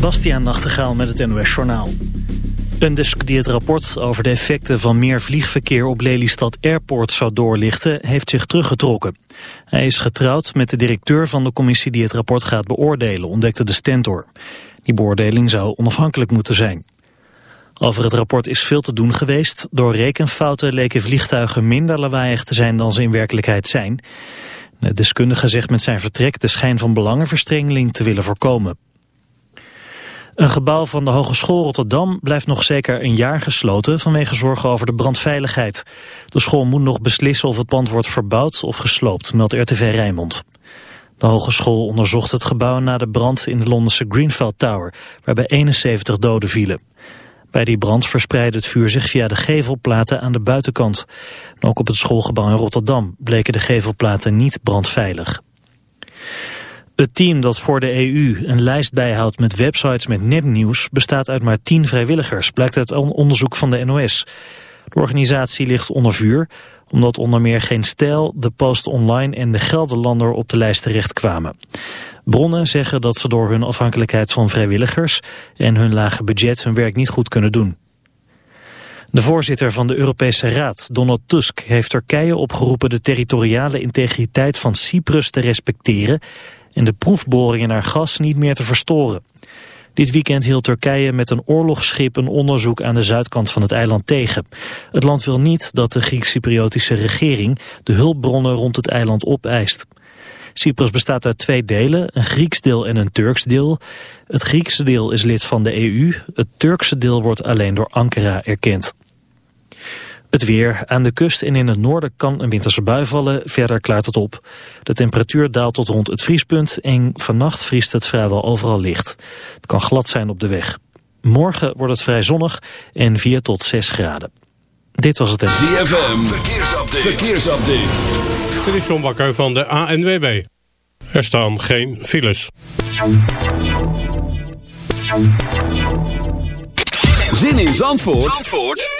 Bastiaan Nachtegaal met het NOS Journaal. Een desk die het rapport over de effecten van meer vliegverkeer op Lelystad Airport zou doorlichten, heeft zich teruggetrokken. Hij is getrouwd met de directeur van de commissie die het rapport gaat beoordelen, ontdekte de Stentor. Die beoordeling zou onafhankelijk moeten zijn. Over het rapport is veel te doen geweest. Door rekenfouten leken vliegtuigen minder lawaaiig te zijn dan ze in werkelijkheid zijn. De deskundige zegt met zijn vertrek de schijn van belangenverstrengeling te willen voorkomen. Een gebouw van de Hogeschool Rotterdam blijft nog zeker een jaar gesloten vanwege zorgen over de brandveiligheid. De school moet nog beslissen of het pand wordt verbouwd of gesloopt, meldt RTV Rijnmond. De hogeschool onderzocht het gebouw na de brand in de Londense Greenfield Tower, waarbij 71 doden vielen. Bij die brand verspreidde het vuur zich via de gevelplaten aan de buitenkant. ook op het schoolgebouw in Rotterdam bleken de gevelplaten niet brandveilig. Het team dat voor de EU een lijst bijhoudt met websites met nepnieuws bestaat uit maar tien vrijwilligers, blijkt uit onderzoek van de NOS. De organisatie ligt onder vuur omdat onder meer geen stijl, de Post Online en de Gelderlander op de lijst terechtkwamen. Bronnen zeggen dat ze door hun afhankelijkheid van vrijwilligers en hun lage budget hun werk niet goed kunnen doen. De voorzitter van de Europese Raad, Donald Tusk, heeft Turkije opgeroepen de territoriale integriteit van Cyprus te respecteren en de proefboringen naar gas niet meer te verstoren. Dit weekend hield Turkije met een oorlogsschip een onderzoek aan de zuidkant van het eiland tegen. Het land wil niet dat de Grieks-Cypriotische regering de hulpbronnen rond het eiland opeist. Cyprus bestaat uit twee delen, een Grieks deel en een Turks deel. Het Griekse deel is lid van de EU, het Turkse deel wordt alleen door Ankara erkend. Het weer. Aan de kust en in het noorden kan een winterse bui vallen. Verder klaart het op. De temperatuur daalt tot rond het vriespunt en vannacht vriest het vrijwel overal licht. Het kan glad zijn op de weg. Morgen wordt het vrij zonnig en 4 tot 6 graden. Dit was het... ZFM. Verkeersupdate. Verkeersupdate. Dit is John Bakker van de ANWB. Er staan geen files. Zin in Zandvoort? Zandvoort?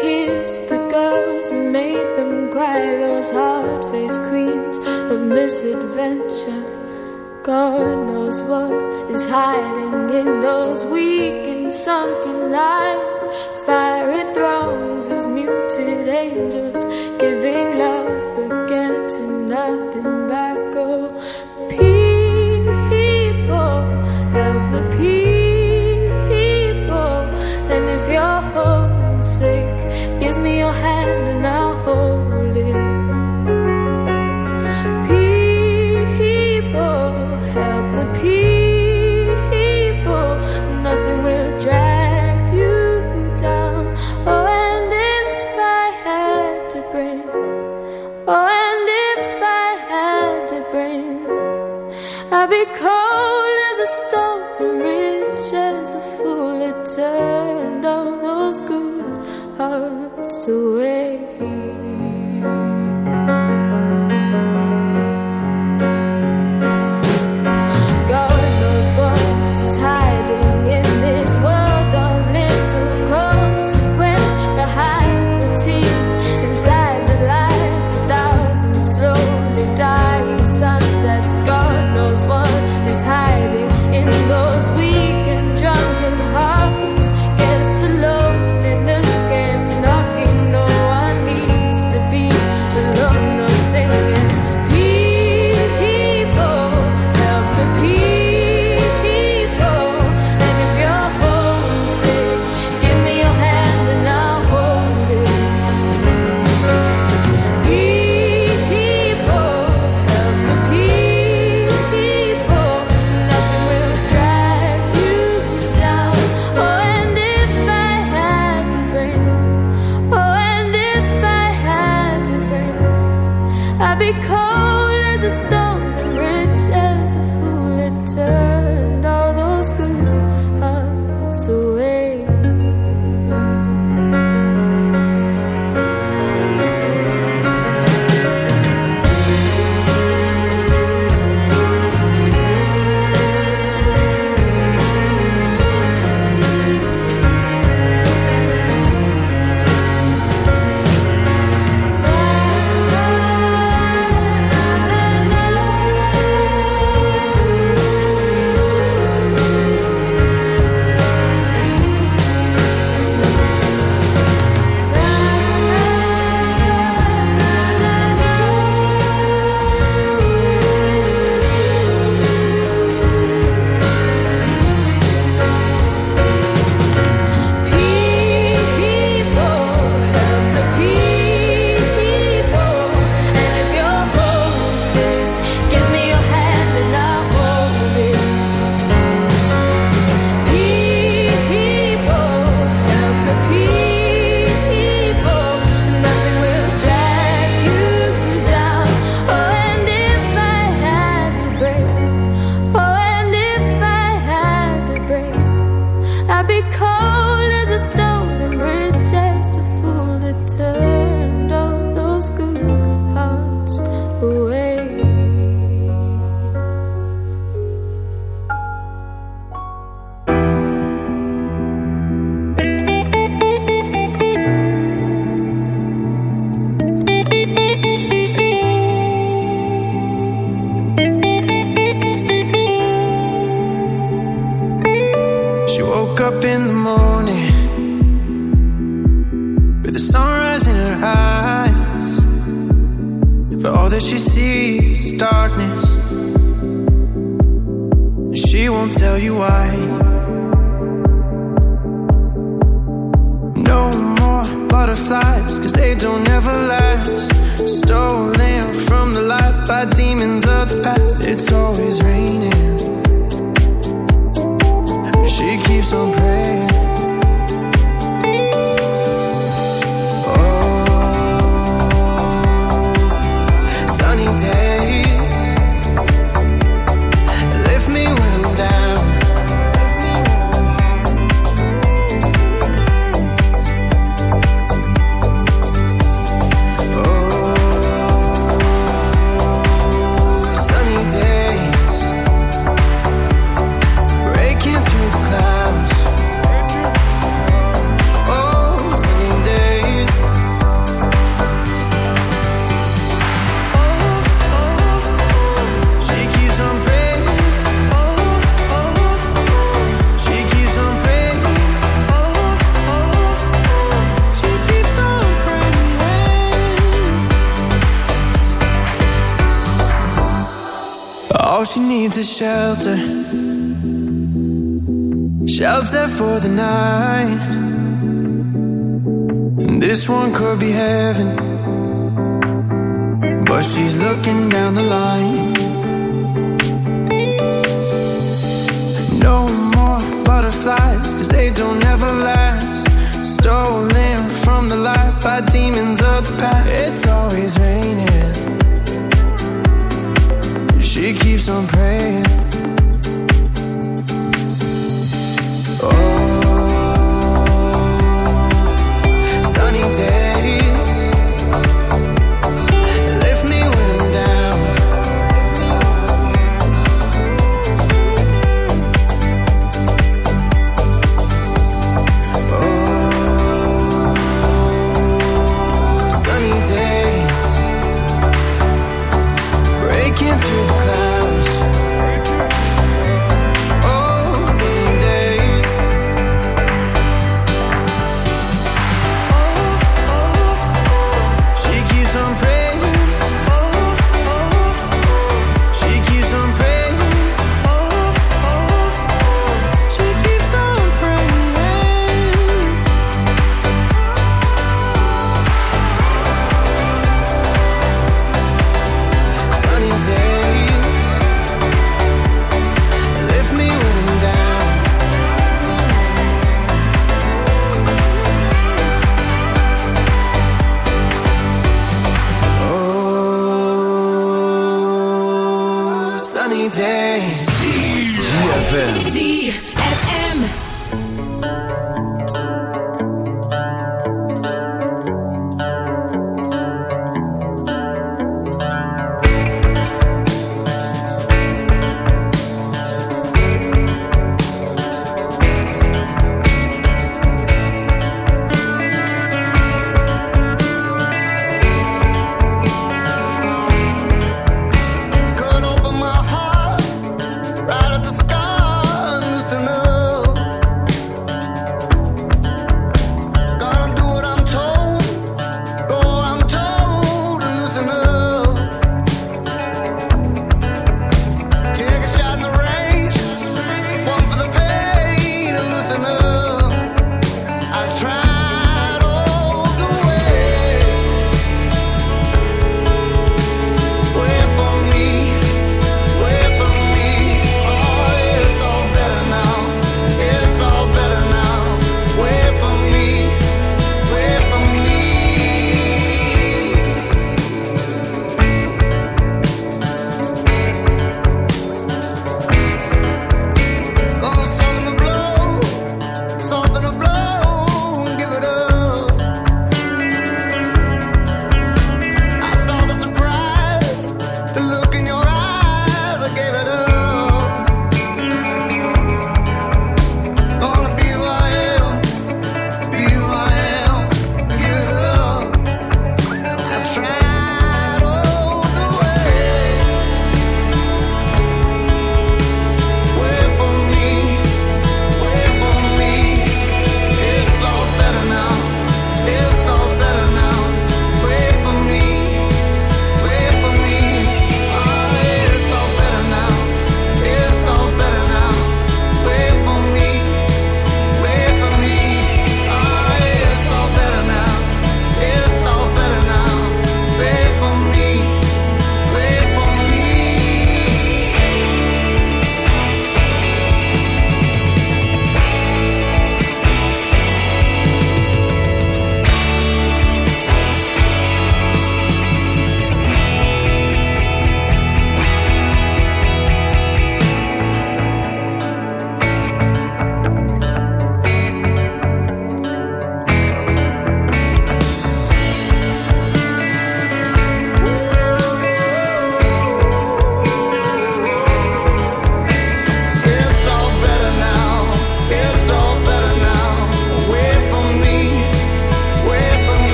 Kissed the girls and made them cry. Those hard faced queens of misadventure. God knows what is hiding in those weak and sunken lines. Fiery thrones of muted angels I'll be cold as a stone rich as a fool. It turned all those good hearts away.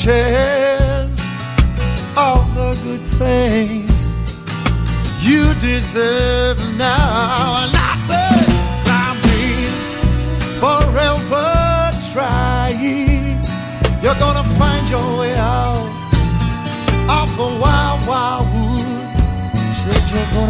chairs all the good things you deserve now. And I said, I've forever trying. You're gonna find your way out of the wild, wild wood. Said you're gonna.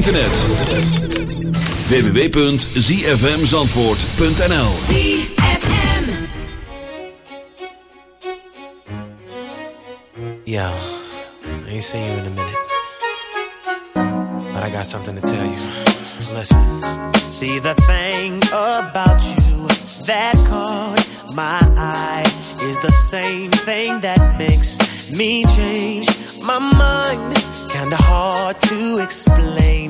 internet. www.zfmzandvoort.nl ZFM. Yo, I ain't seen you in a minute. But I got something to tell you. Listen. See the thing about you that caught my eye is the same thing that makes me change my mind. Kinda hard to explain,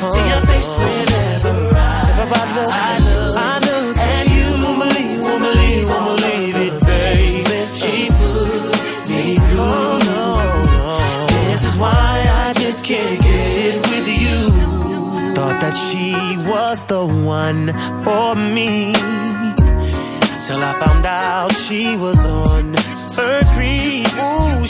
knew. See your face whenever I, I look, I look at you. Won't believe, won't believe, won't believe it, baby. She put me through. Oh, this is why I just can't get with you. Thought that she was the one for me. Till I found out she was on her creep. Ooh,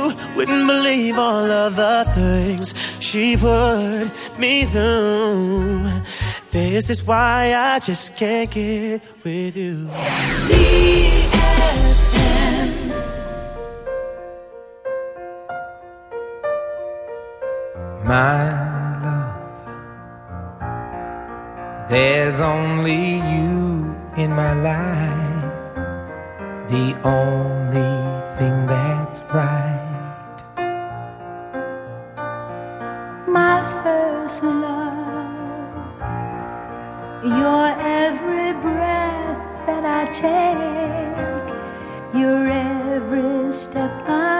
you wouldn't believe all of the things she put me through. This is why I just can't get with you. My love, there's only you in my life, the only thing that's right Your every breath that I take, your every step I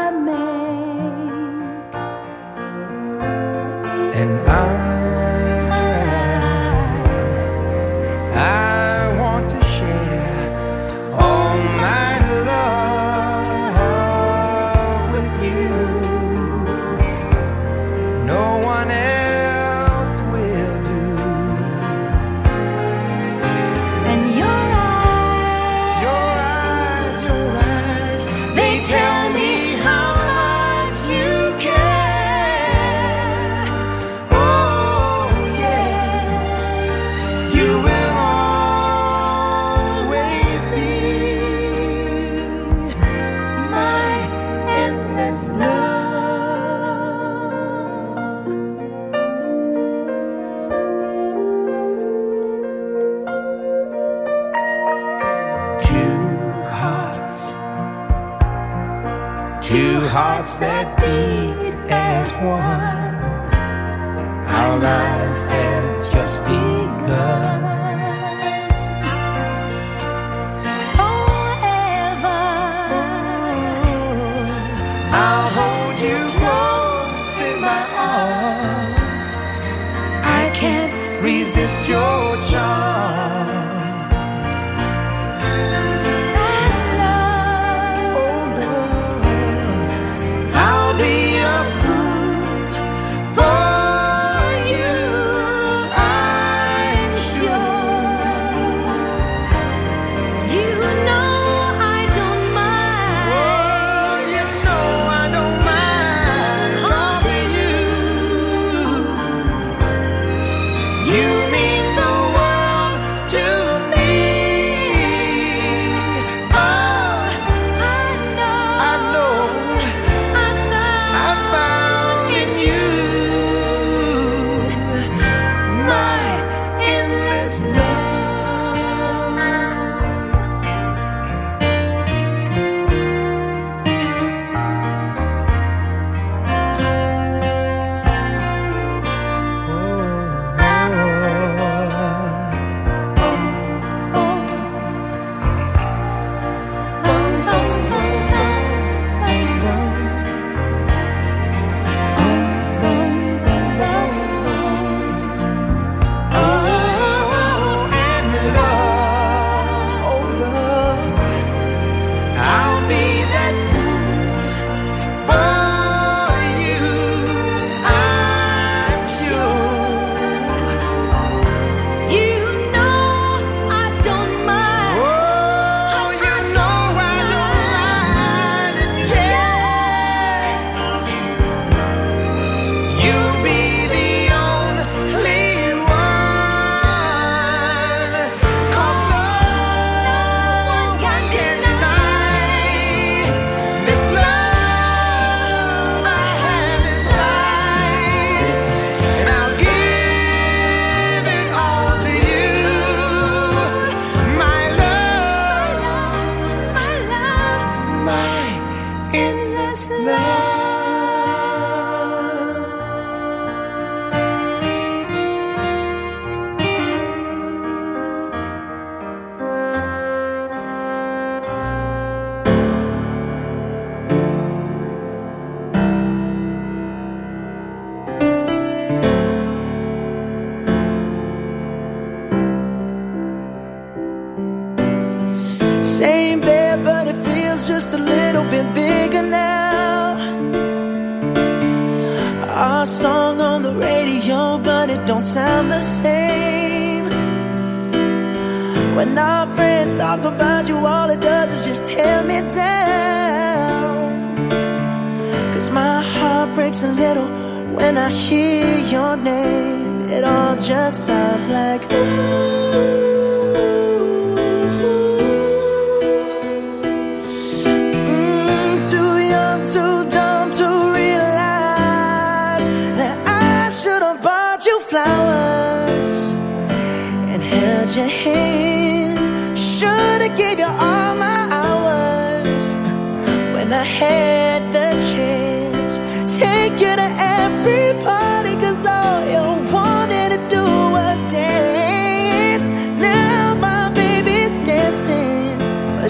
我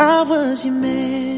I was your man.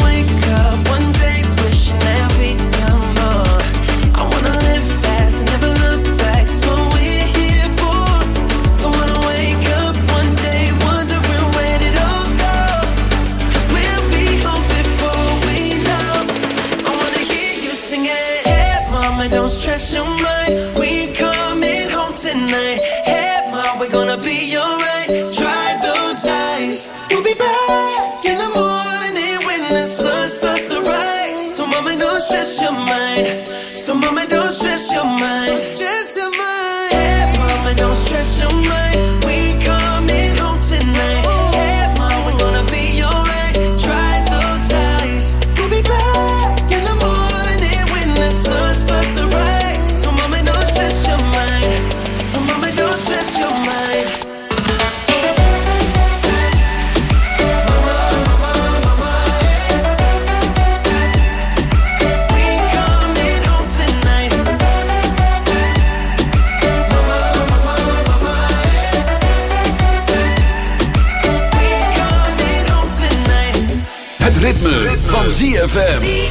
ZFM.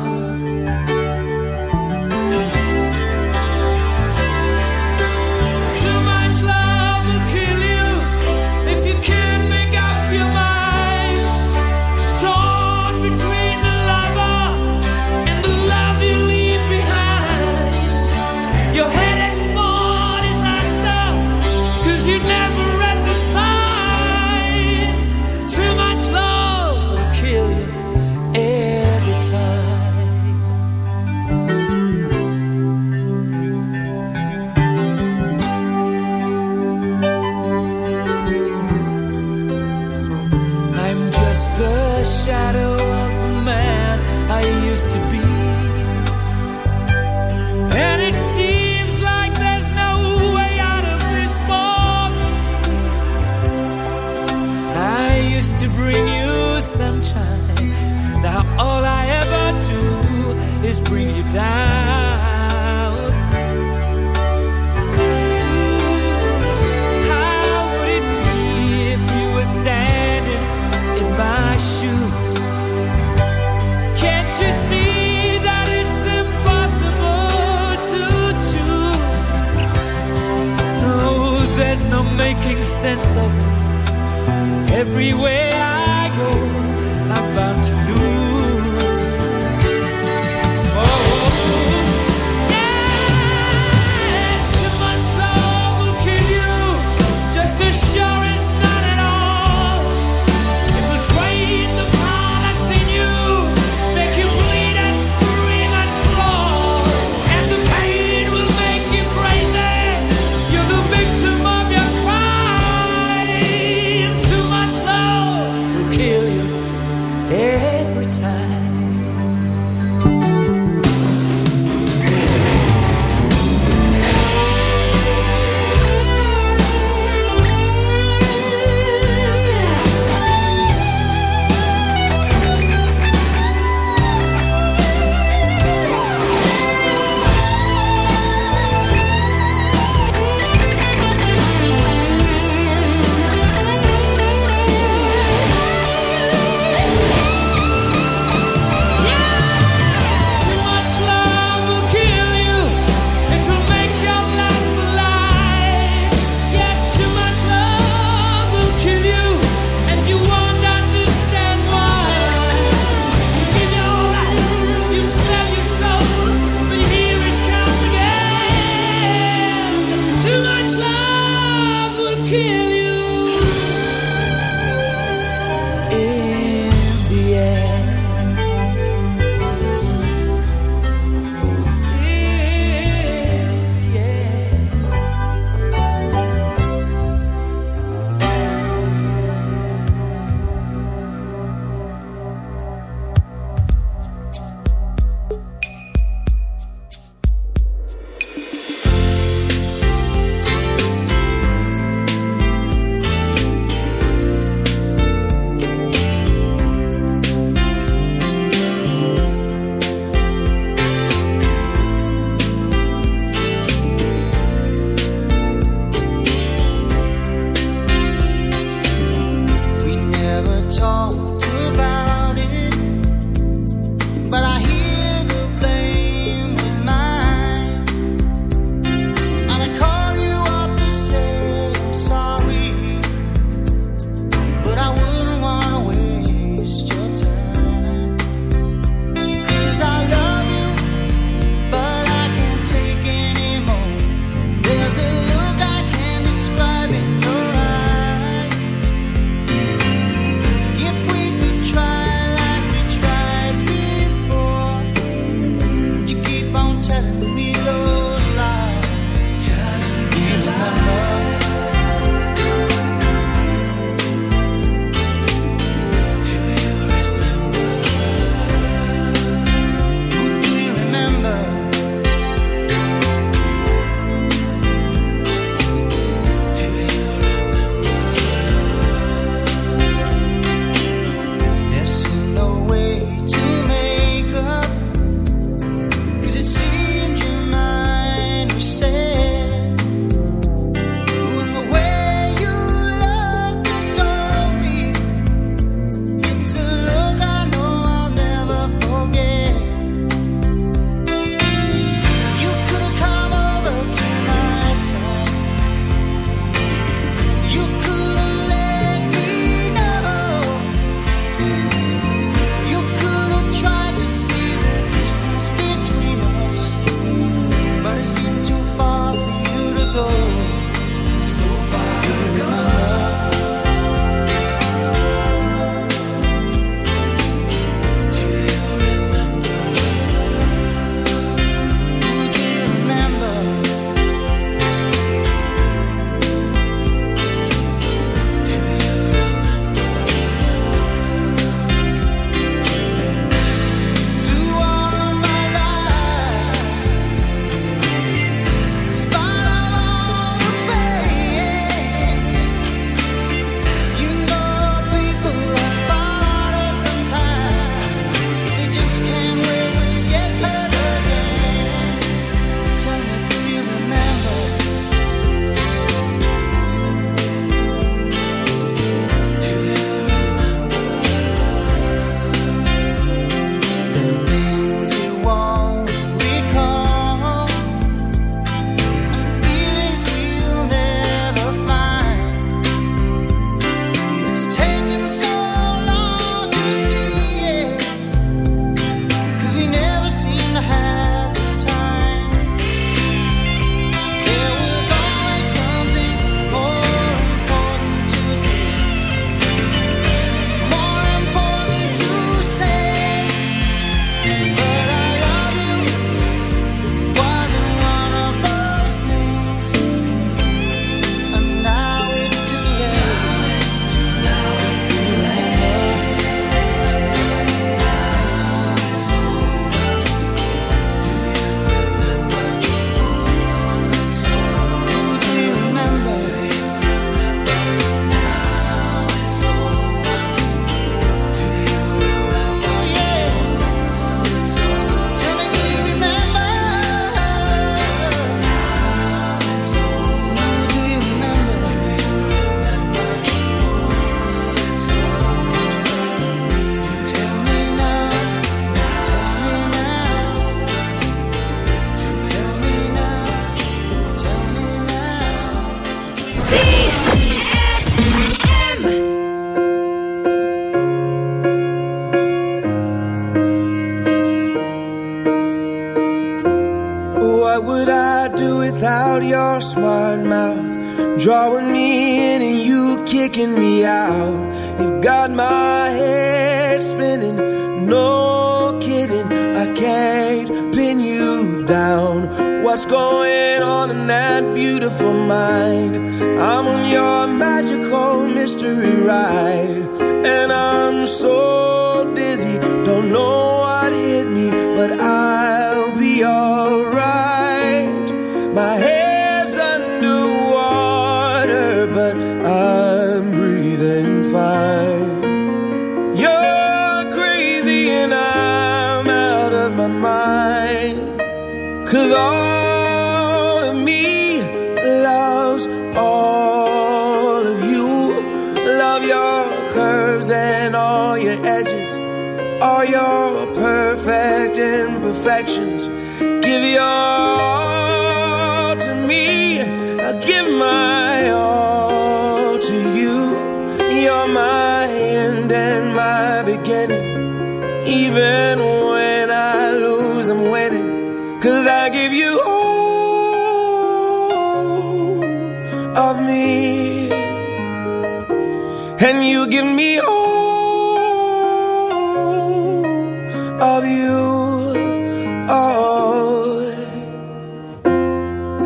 everywhere I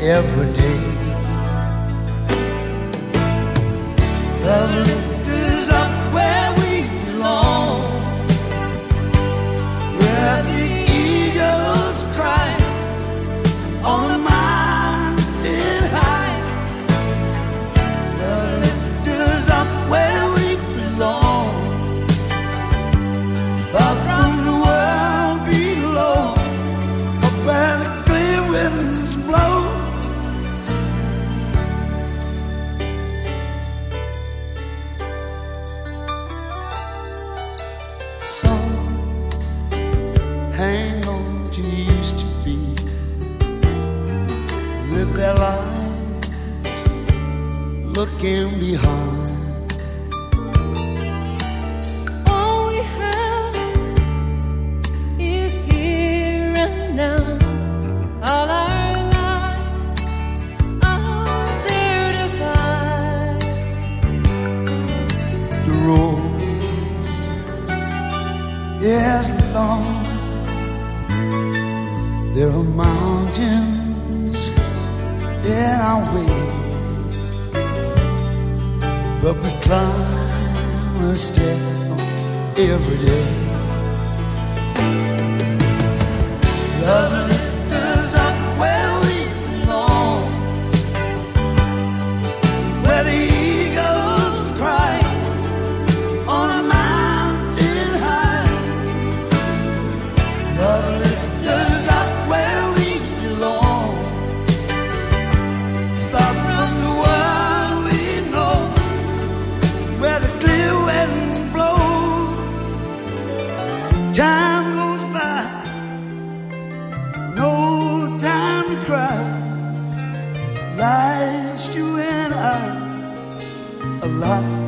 every day. Love time goes by, no time to cry. Lies you and I a lot.